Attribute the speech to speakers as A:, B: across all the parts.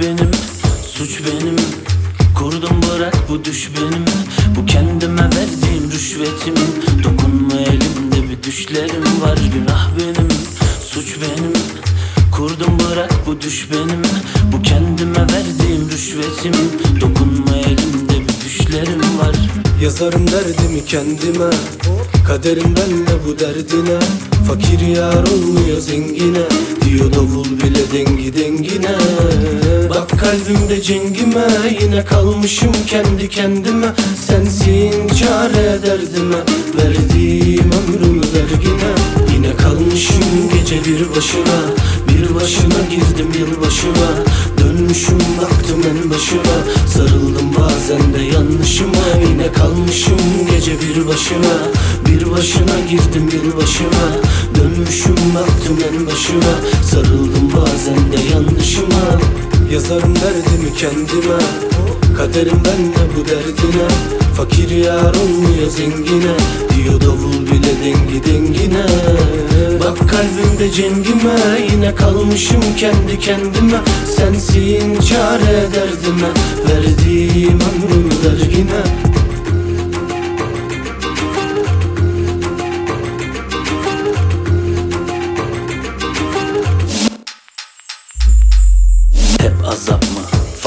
A: benim, suç benim. Kurdum bırak bu düş benim. Bu kendime verdiğim rüşvetim. Dokunma elimde bir düşlerim var Günah benim, suç benim. Kurdum bırak bu düş benim. Bu kendime verdiğim rüşvetim. Dokunma elimde bir düşlerim var.
B: Yazarım derdimi kendime. Kaderim benle bu derdine Fakir yar olmuyor zengine Diyor davul bile dengi dengine. Bak kalbimde cengime Yine kalmışım kendi kendime. Sensin çare derdime Verdiğim ömrümü vergine Yine kalmışım gece bir başına Bir başına girdim yılbaşına. Dönmüşüm baktım en başıma Sarıldım bazen de yanlışıma. Yine kalmışım gece bir başına Bir başına girdim yılbaşına Dönmüşüm baktım en başıma. Sarıldım bazen de yanlışıma. Yazarım derdimi kendime. Kaderim benle bu derdine. Fakir yar olmuyor zengine. Diyor davul bile dengi dengine. Bak kalbimde cengime. Yine kalmışım kendi kendime. Sensin çare derdime. Verdiğim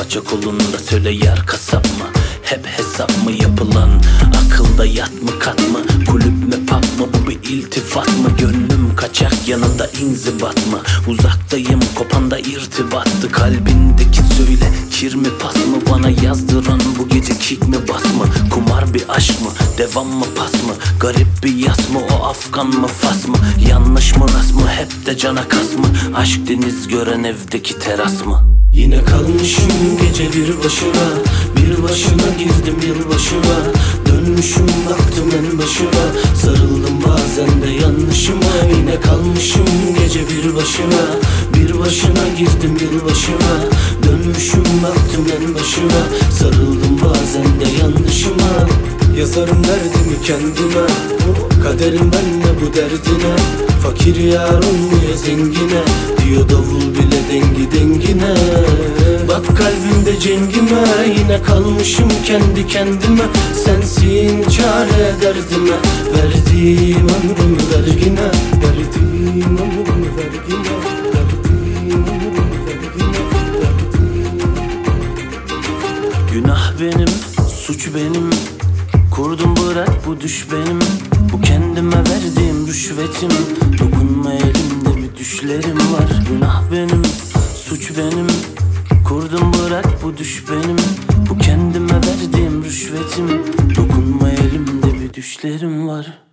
A: mı? Faça kolunda söyle yer kasap mı? Hep hesap mı yapılan? Akılda yat mı kat mı? Kulüp mü pub mı? Bu bir iltifat mı? Gönlüm kaçak yanında inzibat mı? Uzaktayım kopanda irtibattı Kalbindeki söyle kir mi pas mı? Bana yazdıran bu gece kick mi bas mı? Kumar bir aşk mı? Devam mı pas mı? Garip bir yas mı? O Afgan mı fas mı? Yanlış mı rast mı? Hep de cana kas mı? Aşk deniz gören evdeki teras mı?
B: Yine kalmışım gece bir başına Bir başına girdim yılbaşına Dönmüşüm baktım en başına Sarıldım bazen de yanlışıma. Yine kalmışım gece bir başına Bir başına girdim yılbaşına Dönmüşüm baktım en başına Sarıldım bazen de yanlışıma Yazarım derdimi kendime. Kaderim benle bu derdine. Fakir yar olmuyor zengine. Diyor davul bile dengi dengine. Bak kalbimde cengime. Yine kalmışım kendi kendime. Sensin çare derdime. Verdiğim ömrümü vergine. Verdiğim ömrümü vergine.
A: Günah benim, suç benim Kurdum bırak bu düş benim. Bu kendime verdiğim rüşvetim. Dokunma elimde bir düşlerim var. Günah benim, suç benim. Kurdum bırak bu düş benim. Bu kendime verdiğim rüşvetim. Dokunma elimde bir düşlerim var